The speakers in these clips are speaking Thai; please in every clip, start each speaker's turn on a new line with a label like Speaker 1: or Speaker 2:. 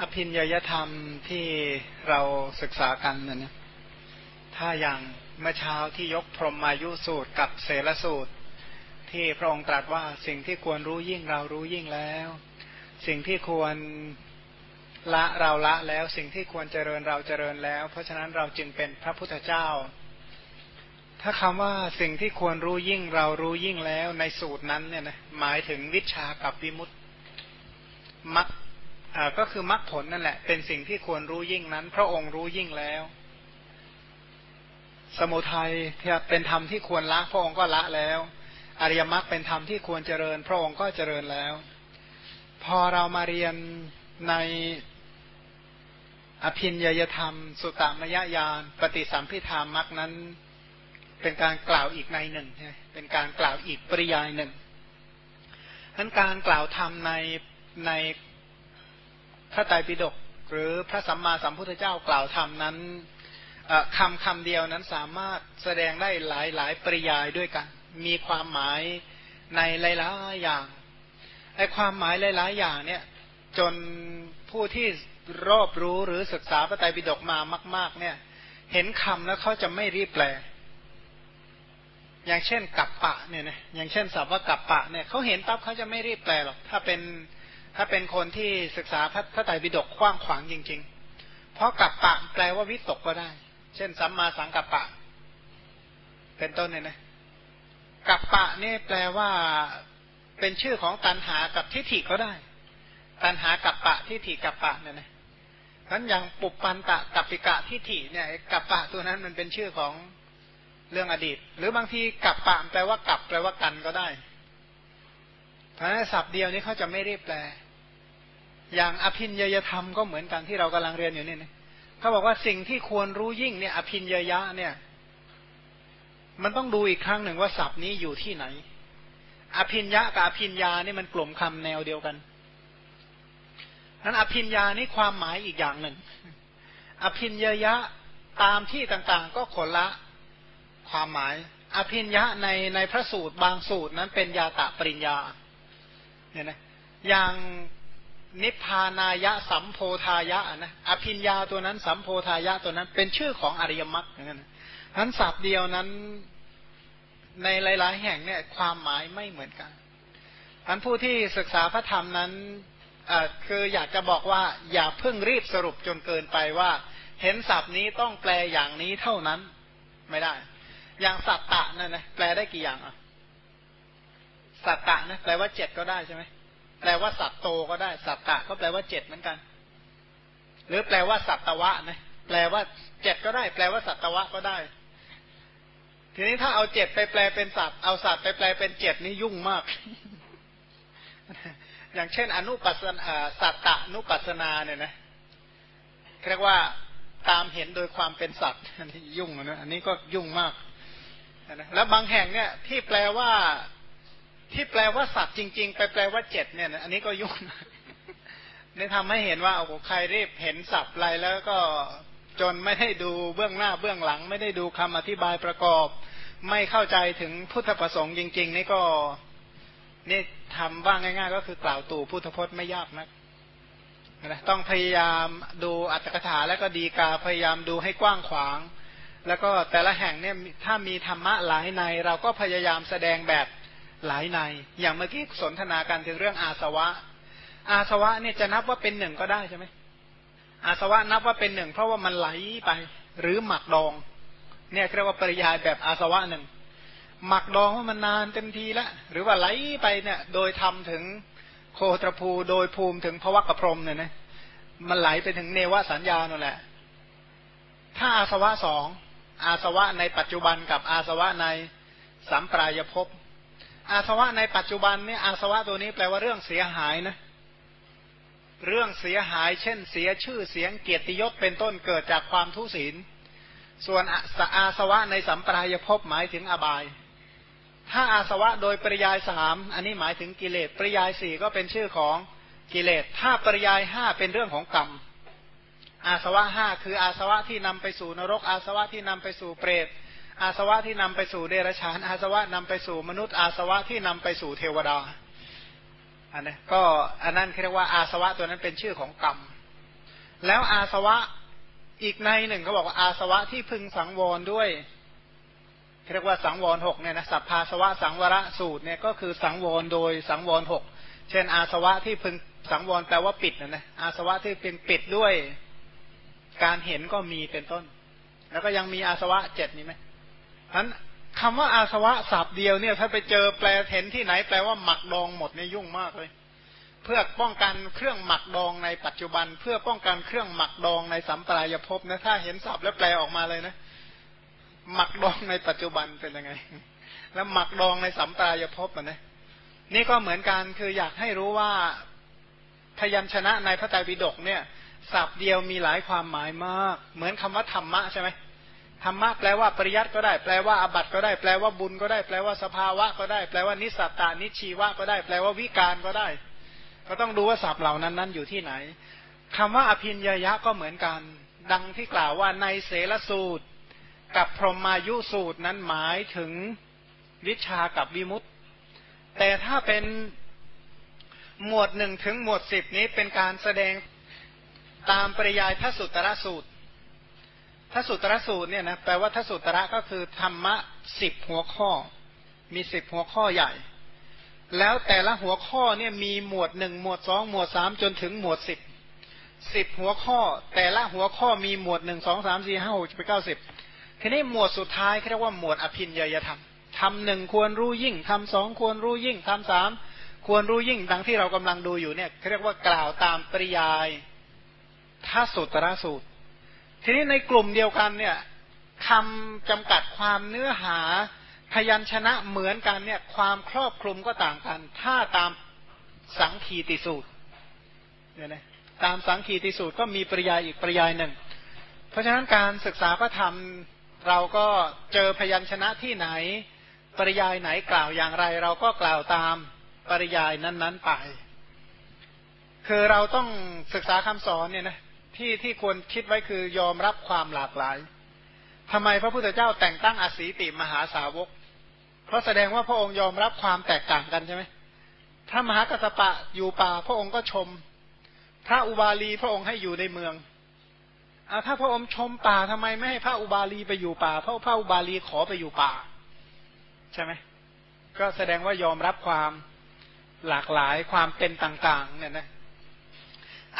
Speaker 1: อภินยยธรรมที่เราศึกษากันนะเนี่ยถ้าอย่างเมื่อเช้าที่ยกพรหมายุสูตรกับเสรสูตร ที่พระองค์ตรัสว่าสิ่งที่ควรรู้ยิ่งเรารู้ยิ่งแล้ว สิ่งที่ควรละเราละแล้ว สิ่งที่ควรเจริญเราเจริญแล้ว เพราะฉะนั้นเราจึงเป็นพระพุทธเจ้า ถ้าคำว่าสิ่งที่ควรรู้ยิ่งเรารู้ยิ่งแล้วในสูตรนั้นเนี่ยนะหมายถึงวิชากับวิมุตติมัก ก็คือมรรคผลนั่นแหละ เป็นสิ่งที่ควรรู้ยิ่งนั้น พระองค์รู้ยิ่งแล้ว สมุทัยเป็นธรรมที่ควรละ พระองค์ก็ละแล้ว อริยมรรคเป็นธรรมที่ควรเจริญ พระองค์ก็เจริญแล้ว พอเรามาเรียนในอภินยยธรรม สุตตมยญาณปฏิสัมพิธามักนั้น เป็นการกล่าวอีกในหนึ่งเป็นการกล่าวอีกปริยายหนึ่งนั้นการกล่าวธรรมในใน พระไตรปิฎกหรือพระสัมมาสัมพุทธเจ้ากล่าวธรรมนั้นคำคำเดียวนั้นสามารถแสดงได้หลายหลายปริยายด้วยกัน มีความหมายในหลายๆอย่างไอความหมายหลายๆอย่างเนี่ย จนผู้ที่รอบรู้หรือศึกษาพระไตรปิฎกมามาก ๆ เนี่ย เห็นคำแล้วเขาจะไม่รีบแปล อย่างเช่นกับปะเนี่ยนะอย่างเช่นสัพว่ากับปะเนี่ยเขาเห็นปั๊บเขาจะไม่รีบแปลหรอกถ้าเป็น ถ้าเป็นคนที่ศึกษาพระพระไตรปิฎกกว้างขวางจริง ๆ เพราะกับปะแปลว่าวิตกก็ได้ เช่น สัมมาสังกัปปะ เป็นต้นเนี่ยนะกับปะนี่แปลว่าเป็นชื่อของตันหากับทิฏฐิก็ได้ ตันหากับปะทิฏฐิกับปะเนี่ยนะนั้นอย่างปุปปันตะกับปิกะทิฏฐิเนี่ยกับปะตัวนั้นมันเป็นชื่อของเรื่องอดีต หรือบางทีกับปะแปลว่ากับแปลว่ากันก็ได้เพราะฉะนั้นศัพท์เดียวนี้เขาจะไม่รีบแปล อย่างอภินยยธรรมก็เหมือนกันที่เรากำลังเรียนอยู่นี่นะเขาบอกว่าสิ่งที่ควรรู้ยิ่งเนี่ย อภินยยะเนี่ย มันต้องดูอีกครั้งหนึ่งว่าศัพท์นี้อยู่ที่ไหน อภินยะกับอภินยานี่มันกลุ่มคำแนวเดียวกันนั้นอภินยานี่ความหมายอีกอย่างหนึ่ง อภินยยะตามที่ต่างๆ ก็คนละความหมาย อภินยะในในพระสูตรบางสูตรนั้นเป็นยาตะปริญญา เนี่ยนะ อย่าง นิพพานายะสัมโพธายะนะอภิญญาตัวนั้นสัมโพธายะตัวนั้น เป็นชื่อของอริยมรรคอย่านั้นทั้นศัพท์เดียวนั้นในหลาย ๆ แห่งเนี่ยความหมายไม่เหมือนกันอันผู้ที่ศึกษาพระธรรมนั้นคืออยากจะบอกว่า อย่าเพิ่งรีบสรุปจนเกินไปว่า เห็นศัพท์นี้ต้องแปลอย่างนี้เท่านั้น ไม่ได้ อย่างสัตตะนั่นนะแปลได้กี่อย่างอะสัตตะนะแปลว่าเจ็ดก็ได้ใช่ไหม แปลว่าสัตโตก็ได้ สัตตะก็แปลว่าเจ็ดเหมือนกัน หรือแปลว่าสัตวะนะแปลว่าเจ็ดก็ได้ แปลว่าสัตวะก็ได้ ทีนี้ถ้าเอาเจ็ดไปแปลเป็นสัตว์เอาสัตว์ไปแปลเป็นเจ็ดนี่ยุ่งมาก อย่างเช่น อนุปัสนาสัตตะนุปัสนาเนี่ยนะเรียกว่าตามเห็นโดยความเป็นสัตว์อันนี้ยุ่งนะอันนี้ก็ยุ่งมากนะแล้วบางแห่งเนี่ย ที่แปลว่า ที่แปลว่าสัตว์จริง ๆ ไปแปลว่าเจ็ดเนี่ยอันนี้ก็ยุ่งนี่ทำให้เห็นว่าโอ้โหใครรีบเห็นสับอะไรแล้วก็จนไม่ได้ดูเบื้องหน้าเบื้องหลัง ไม่ได้ดูคำอธิบายประกอบ ไม่เข้าใจถึงพุทธประสงค์จริง ๆ นี่ก็นี่ทำว่าง่าย ๆ ก็คือกล่าวตู่พุทธพจน์ไม่ยากนักนะต้องพยายามดูอัตถกถาแล้วก็ดีกาพยายามดูให้กว้างขวาง แล้วก็แต่ละแห่งเนี่ยถ้ามีธรรมะหลายใน เราก็พยายามแสดงแบบ หลายใน อย่างเมื่อกี้สนทนากันถึงเรื่องอาสวะ อาสวะเนี่ยจะนับว่าเป็นหนึ่งก็ได้ใช่ไหมอาสวะนับว่าเป็นหนึ่งเพราะว่ามันไหลไป หรือหมักดอง เนี่ยเรียกว่าปริยายแบบอาสวะหนึ่งหมักดองว่ามันนานเต็มทีแล้วหรือว่าไหลไปเนี่ยโดยทำถึงโคตรภูโดยภูมิถึงพระวักพรมเนี่ยนะมันไหลไปถึงเนวสัญญานั่นแหละ ถ้าอาสวะสองอาสวะในปัจจุบันกับอาสวะในสัมปรายภพ อาสวะในปัจจุบันเนี่ยอาสวะตัวนี้แปลว่าเรื่องเสียหายนะ เรื่องเสียหาย เช่น เสียชื่อเสียงเกียรติยศเป็นต้นเกิดจากความทุศีล ส่วนอาสวะในสัมปรายภพหมายถึงอบาย ถ้าอาสวะโดยปริยายสามอันนี้หมายถึงกิเลสปริยายสี่ก็เป็นชื่อของกิเลส ถ้าปริยายห้าเป็นเรื่องของกรรม อาสวะห้าคืออาสวะที่นำไปสู่นรก อาสวะที่นำไปสู่เปรต อาสวะที่นำไปสู่เดรัจฉาน อาสวะนำไปสู่มนุษย์ อาสวะที่นำไปสู่เทวดาอันนี้ก็อันนั้นเรียกว่าอาสวะตัวนั้นเป็นชื่อของกรรม แล้วอาสวะอีกในหนึ่งเขาบอกว่าอาสวะที่พึงสังวรด้วยเรียกว่าสังวรหกเนี่ยนะสัพพาสวะสังวรสูตรเนี่ยก็คือสังวรโดยสังวรหกเช่น อาสวะที่พึงสังวรแปลว่าปิดนะนะอาสวะที่เป็นปิดด้วยการเห็นก็มีเป็นต้น แล้วก็ยังมีอาสวะเจ็ดนี้ไหม นั้นคำว่าอาสวะสับเดียวเนี่ย ถ้าไปเจอแปลเห็นที่ไหนแปลว่าหมักดองหมดเนี่ยยุ่งมากเลย เพื่อป้องกันเครื่องหมักดองในปัจจุบัน เพื่อป้องกันเครื่องหมักดองในสัมปรายภพนะถ้าเห็นสับแล้วแปลออกมาเลยนะหมักดองในปัจจุบันเป็นยังไง แล้วหมักดองในสัมปรายภพอะนะนี่ก็เหมือนกันคืออยากให้รู้ว่าพยัญชนะในพระไตรปิฎกเนี่ยศัพท์เดียวมีหลายความหมายมาก เหมือนคำว่าธรรมะใช่ไหม ธรรมะแปลว่าปริยัติก็ได้ แปลว่าอบัติก็ได้ แปลว่าบุญก็ได้ แปลว่าสภาวะก็ได้ แปลว่านิสัตตานิชีวะก็ได้ แปลว่าวิการก็ได้ ก็ต้องดูว่าศัพท์เหล่านั้นนั้นอยู่ที่ไหนคำว่าอภินญยะก็เหมือนกัน ดังที่กล่าวว่าในเสลสูตร กับพรหมายุสูตรนั้นหมายถึงวิชากับวิมุตต์แต่ถ้าเป็นหมวดหนึ่งถึงหมวดสิบนี้เป็นการแสดงตามปริยายทสุตระสูตร ทสุตระสูตรเนี่ยนะแปลว่าทสุตระก็คือธรรมะสิบหัวข้อ มีสิบหัวข้อใหญ่ แล้วแต่ละหัวข้อเนี่ยมีหมวดหนึ่งหมวดสองหมวดสามจนถึงหมวดสิบสิบหัวข้อ แต่ละหัวข้อมีหมวดหนึ่งสองสามสี่ห้าหกไปเก้าสิบทีนี้หมวดสุดท้ายเรียกว่าหมวดอภินยยธรรมทำหนึ่งควรรู้ยิ่งทำสองควรรู้ยิ่งทำสามควรรู้ยิ่งดังที่เรากำลังดูอยู่เนี่ยเรียกว่ากล่าวตามปริยายทัสุตระสูตร ทีนี้ในกลุ่มเดียวกันเนี่ยคำจำกัดความเนื้อหาพยัญชนะเหมือนกันเนี่ย ความครอบคลุมก็ต่างกัน ถ้าตามสังคีติสูตรเนี่ยนะตามสังคีติสูตรก็มีปริยายอีกปริยายหนึ่ง เพราะฉะนั้นการศึกษาพระธรรมเราก็เจอพยัญชนะที่ไหน ปริยายไหนกล่าวอย่างไร เราก็กล่าวตามปริยายนั้น ๆ ไป คือเราต้องศึกษาคำสอนเนี่ยนะ ที่ที่ควรคิดไว้คือยอมรับความหลากหลายทำไมพระพุทธเจ้าแต่งตั้งอสีติมหาสาวก เพราะแสดงว่าพระองค์ยอมรับความแตกต่างกันใช่ไหมพระมหากัสปะอยู่ป่า พระองค์ก็ชม พระอุบาลีพระองค์ให้อยู่ในเมืองอถ้าพระองค์ชมป่าทำไมไม่ให้พระอุบาลีไปอยู่ป่า เพราะพระอุบาลีขอไปอยู่ป่า ใช่ไหมก็แสดงว่ายอมรับความหลากหลายความเป็นต่างๆ เนี่ยนะ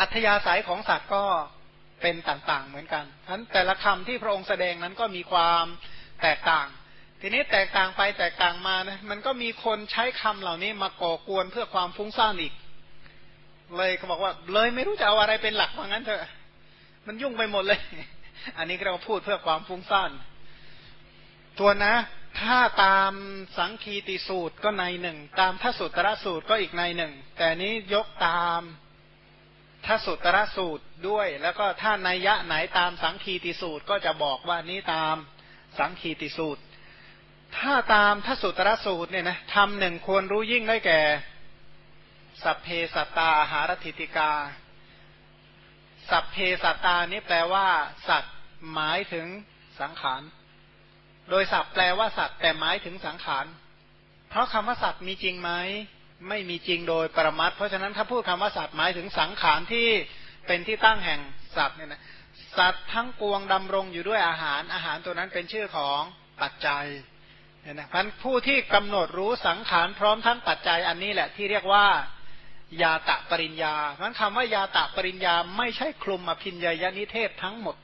Speaker 1: อัธยาศัยของสัตว์ก็เป็นต่างๆเหมือนกันฉะนั้นแต่ละคำที่พระองค์แสดงนั้นก็มีความแตกต่าง ทีนี้แตกต่างไปแตกต่างมานะมันก็มีคนใช้คำเหล่านี้มาก่อกวนเพื่อความฟุ้งซ่านอีก เลยเขาบอกว่า เลยไม่รู้จะเอาอะไรเป็นหลักว่างั้นเถอะ มันยุ่งไปหมดเลย อันนี้เราพูดเพื่อความฟุ้งซ่านตัวนะ ถ้าตามสังคีติสูตรก็ในหนึ่ง ตามทสุตระสูตรก็อีกในหนึ่ง แต่นี้ยกตาม ถ้าสุตระสูตรด้วย แล้วก็ถ้านัยยะไหนตามสังคีติสูตรก็จะบอกว่านี้ตามสังคีติสูตร ถ้าตามถ้าสุตระสูตรเนี่ยนะทำหนึ่งควรรู้ยิ่งได้แก่ สัพเพสัตตาหารติติกา สัพเพสัตตานี้แปลว่า สัตว์หมายถึงสังขาร โดยสัพแปลว่าสัตว์แต่หมายถึงสังขาร เพราะคำว่าสัตว์มีจริงไหม ไม่มีจริงโดยปรมัตเพราะฉะนั้นถ้าพูดคำว่าสัตว์หมายถึงสังขารที่เป็นที่ตั้งแห่งสัตว์เนี่ยนะสัตว์ทั้งปวงดำรงอยู่ด้วยอาหารอาหารตัวนั้นเป็นชื่อของปัจจัยเนี่ยนะพันผู้ที่กำหนดรู้สังขารพร้อมทั้งปัจจัยอันนี้แหละที่เรียกว่ายาตะปริญญาเพราะคำว่ายาตะปริญญาไม่ใช่คลุมอภิญญานิเทศทั้งหมด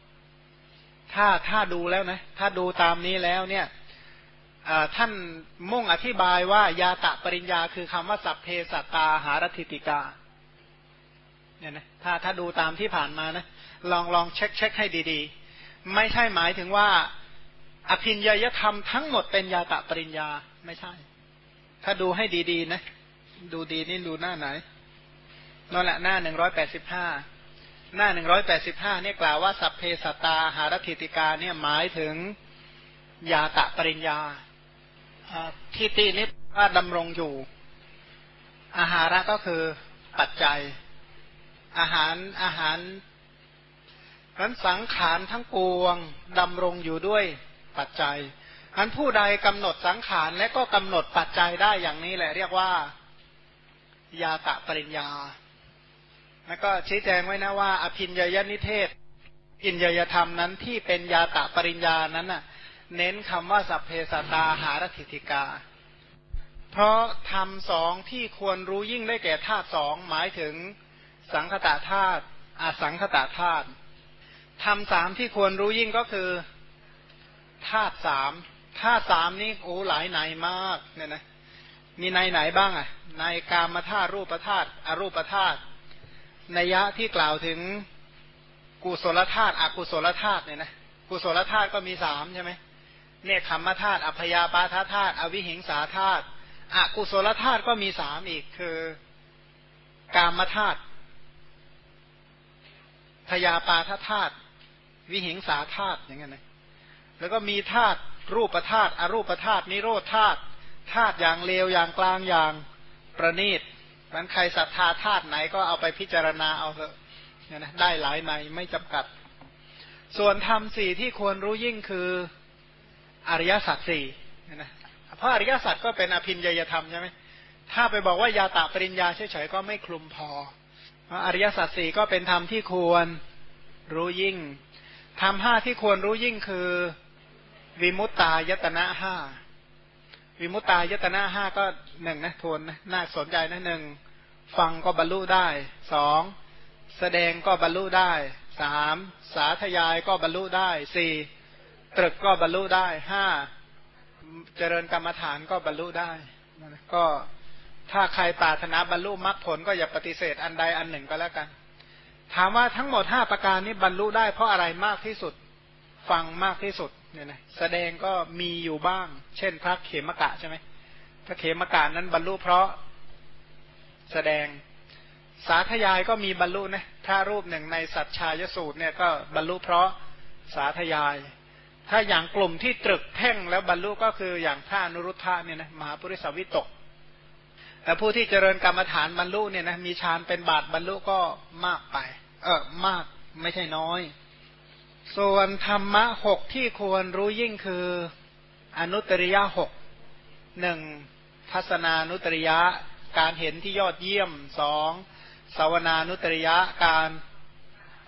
Speaker 1: ถ้าถ้าดูแล้วนะ ถ้าดูตามนี้แล้วเนี่ย ท่านมุ่งอธิบายว่ายาตะปริญญาคือคำว่าสัพเพสัตตาหารติติกาเนี่ยนะถ้าถ้าดูตามที่ผ่านมานะลองลองเช็คเช็คให้ดีๆ ไม่ใช่หมายถึงว่า อภินญยธรรมทั้งหมดเป็นยาตะปริญญาไม่ใช่ ถ้าดูให้ดีๆนะ ดูดีนี่ดูหน้าไหนนั่นแหละหน้าหนึ่งร้อยแปดสิบห้าหน้าหนึ่งร้อยแปดสิบห้าเนี่ยกล่าวว่าสัพเพสัตตาหารติติกาเนี่ยหมายถึงยาตะปริญญา ทิฏฐินี้ว่าดำรงอยู่ อาหาระก็คือปัจจัย อาหารอาหารนั้นสังขารทั้งปวงดำรงอยู่ด้วยปัจจัยอันผู้ใดกำหนดสังขารและก็กำหนดปัจจัยได้อย่างนี้แหละ เรียกว่า ยาตะปริญญา แล้วก็ชี้แจงไว้นะว่า อภินยยนิเทศ อินยยธรรมนั้นที่เป็นยาตะปริญญานั้นน่ะ เน้นคำว่าสัพเพสตาหารถิติกา เพราะธรรมสองที่ควรรู้ยิ่งได้แก่ธาตุสองหมายถึงสังคตาธาตุอสังคตาธาตุธรรมสามที่ควรรู้ยิ่งก็คือธาตุสามธาตุสามนี้โอ้หลายไหนมากเนี่ยนะมีในไหนบ้างอะในกามธาตุรูปธาตุอรูปธาตุนัยยะที่กล่าวถึงกุศลธาตุอกุศลธาตุเนี่ยนะกุศลธาตุก็มีสามใช่ไหม เนี่ยขมธาตุอัพยาปาทธาตุอวิหิงสาธาตุอกุศลธาตุก็มีสามอีกคือ กามธาตุพยาปาทธาตุวิหิงสาธาตุอย่างเงี้ยนะแล้วก็มีธาตุรูปธาตุอรูปธาตุนิโรธธาตุธาตุอย่างเลวอย่างกลางอย่างประณีตมันใครศรัทธาธาตุไหนก็เอาไปพิจารณาเอาเถอะนะได้หลายในไม่จำกัด ส่วนธรรมสี่ที่ควรรู้ยิ่งคือ อริยสัจสี่นะเพราะอริยสัจก็เป็นอภินญยธรรมใช่ไหมถ้าไปบอกว่ายาตาปริญญาเฉยๆก็ไม่คลุมพอเพราะอริยสัจสี่ก็เป็นธรรมที่ควรรู้ยิ่งธรรมห้าที่ควรรู้ยิ่งคือวิมุตตายตนะห้าวิมุตตายตนะห้าก็หนึ่งนะทวนนะน่าสนใจนะหนึ่งฟังก็บรรลุได้สองแสดงก็บรรลุได้สามสาธยายก็บรรลุได้สี่ ตรึกก็บรรลุได้ห้าเจริญกรรมฐานก็บรรลุได้ก็ถ้าใครปรารถนาบรรลุมรรคผลก็อย่าปฏิเสธอันใดอันหนึ่งก็แล้วกัน ถามว่าทั้งหมดห้าประการนี้บรรลุได้เพราะอะไรมากที่สุด ฟังมากที่สุดเนี่ยนะแสดงก็มีอยู่บ้าง เช่น พระเขมกะใช่ไหมพระเขมกะนั้นบรรลุเพราะแสดงสาธยายก็มีบรรลุนะถ้ารูปหนึ่งในสัจชายสูตรเนี่ยก็บรรลุเพราะสาธยาย ถ้าอย่างกลุ่มที่ตรึกแท่งแล้วบรรลุก็คืออย่างพระนุรุทธะเนี่ยนะมหาปุริสวิตกแต่ผู้ที่เจริญกรรมฐานบรรลุเนี่ยนะมีฌานเป็นบาทบรรลุก็มากไป เออมากไม่ใช่น้อย ส่วนธรรมะหกที่ควรรู้ยิ่งคืออนุตริยะหกหนึ่งทัศนานุตริยะการเห็นที่ยอดเยี่ยมสองสาวนานุตริยะการ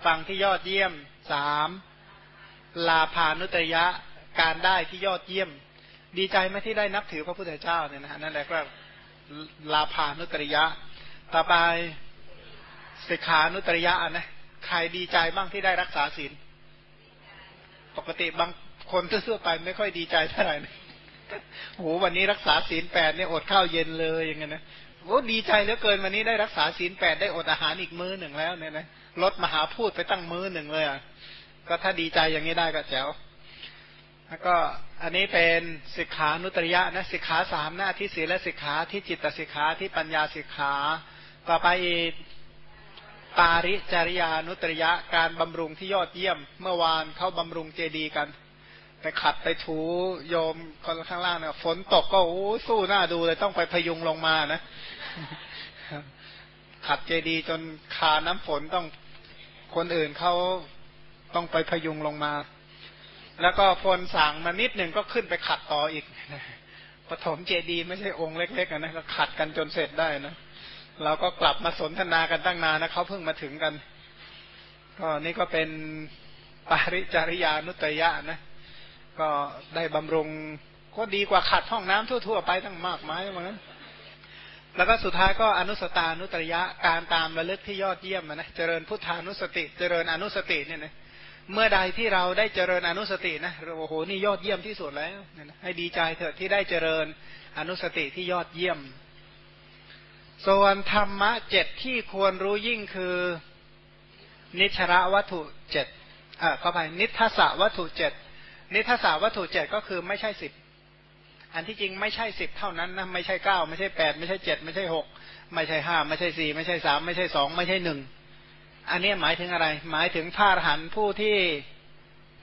Speaker 1: ฟังที่ยอดเยี่ยมสาม ลาภานุตริยะการได้ที่ยอดเยี่ยม ดีใจไหมที่ได้นับถือพระพุทธเจ้าเนี่ยนะฮะนั่นแหละก็ลาภานุตริยะ ต่อไปสิกขานุตริยะนะใครดีใจบ้างที่ได้รักษาศีลปกติบางคนทั่วไปไม่ค่อยดีใจเท่าไหร่นะโหวันนี้รักษาศีลแปดเนี่ยอดข้าวเย็นเลยอย่างเงี้ยนะโอ้ดีใจเหลือเกินวันนี้ได้รักษาศีลแปดได้อดอาหารอีกมื้อหนึ่งแล้วเนี่ยนะลดมหาพูดไปตั้งมื้อหนึ่งเลยอะ ก็ถ้าดีใจอย่างนี้ได้ก็แจ๋วแล้วก็อันนี้เป็นสิกขานุตริยะนะสิกขาสามหน้าที่ศีลและสิกขาที่จิตสิกขาที่ปัญญาสิกขา ต่อไปอีกปาริจริยานุตริยะการบำรุงที่ยอดเยี่ยม เมื่อวานเขาบำรุงเจดีกัน ไปขัดไปถูโยมคนข้างล่างเนี่ยฝนตกก็โอ้สู้หน้าดูเลยต้องไปพยุงลงมานะ ขัดเจดีจนคาน้ำฝนต้องคนอื่นเขา ต้องไปพยุงลงมา แล้วก็พลสั่งมานิดหนึ่งก็ขึ้นไปขัดต่ออีกปฐมเจดีไม่ใช่องค์เล็กๆนะก็ขัดกันจนเสร็จได้นะเราก็กลับมาสนทนากันตั้งนานนะเขาเพิ่งมาถึงกัน ก็นี่ก็เป็นปาริจาริยานุตยะนะ ก็ได้บำรุงก็ดีกว่าขัดห้องน้ำทั่วๆไปตั้งมากมายเหมือนกันแล้วก็สุดท้ายก็อนุสตานุตริยะการตามระลึกที่ยอดเยี่ยมนะเจริญพุทธานุสติ เจริญอนุสติเนี่ยนะ เมื่อใดที่เราได้เจริญอนุสตินะโอ้โหนี่ยอดเยี่ยมที่สุดแล้วให้ดีใจเถอะที่ได้เจริญอนุสติที่ยอดเยี่ยม ส่วนธรรมะเจ็ดที่ควรรู้ยิ่งคือ นิชระวัตถุเจ็ดอ่าเข้าไปนิทัศวัตถุเจ็ดนิทัศวัตถุเจ็ดก็คือไม่ใช่สิบอันที่จริงไม่ใช่สิบเท่านั้นนะไม่ใช่เก้าไม่ใช่แปดไม่ใช่เจ็ดไม่ใช่หกไม่ใช่ห้าไม่ใช่สี่ไม่ใช่สามไม่ใช่สองไม่ใช่หนึ่ง อันนี้หมายถึงอะไร หมายถึงพาหันผู้ที่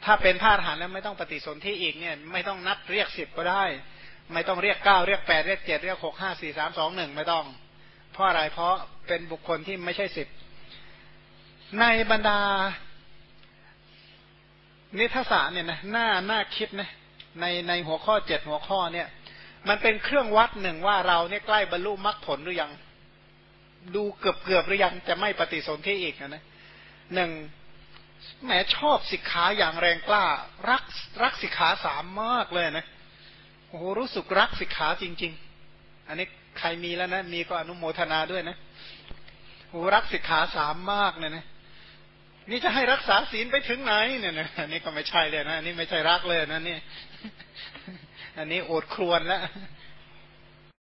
Speaker 1: ถ้าเป็นพาหันแล้วไม่ต้องปฏิสนธิอีกเนี่ย ไม่ต้องนับเรียกสิบก็ได้ ไม่ต้องเรียกเก้าเรียกแปดเรียกเจ็ดเรียกหกห้าสี่สามสองหนึ่งไม่ต้อง เพราะอะไรเพราะเป็นบุคคลที่ไม่ใช่สิทธิ์ในบรรดา นิทศาเนี่ยนะหน้าหน้าคิดนะในในหัวข้อเจ็ดหัวข้อเนี่ย มันเป็นเครื่องวัดหนึ่งว่าเราเนี่ยใกล้บรรลุมรรคผลหรือยัง ดูเกือบเกือบหรือยังจะไม่ปฏิสนธิอีกนะหนึ่งแหมชอบสิกขาอย่างแรงกล้า รักรักสิกขาสามมากเลยนะโอ้โหรู้สึกรักสิกขาจริง ๆ อันนี้ใครมีแล้วนะมีก็อนุโมทนาด้วยนะโอ้รักสิกขาสามมากเลยนะนี่จะให้รักษาศีลไปถึงไหนเนี่ยนะอันนี้ก็ไม่ใช่เลยนะอันนี้ไม่ใช่รักเลยนะนี่ อันนี้โอดครวนแล้ว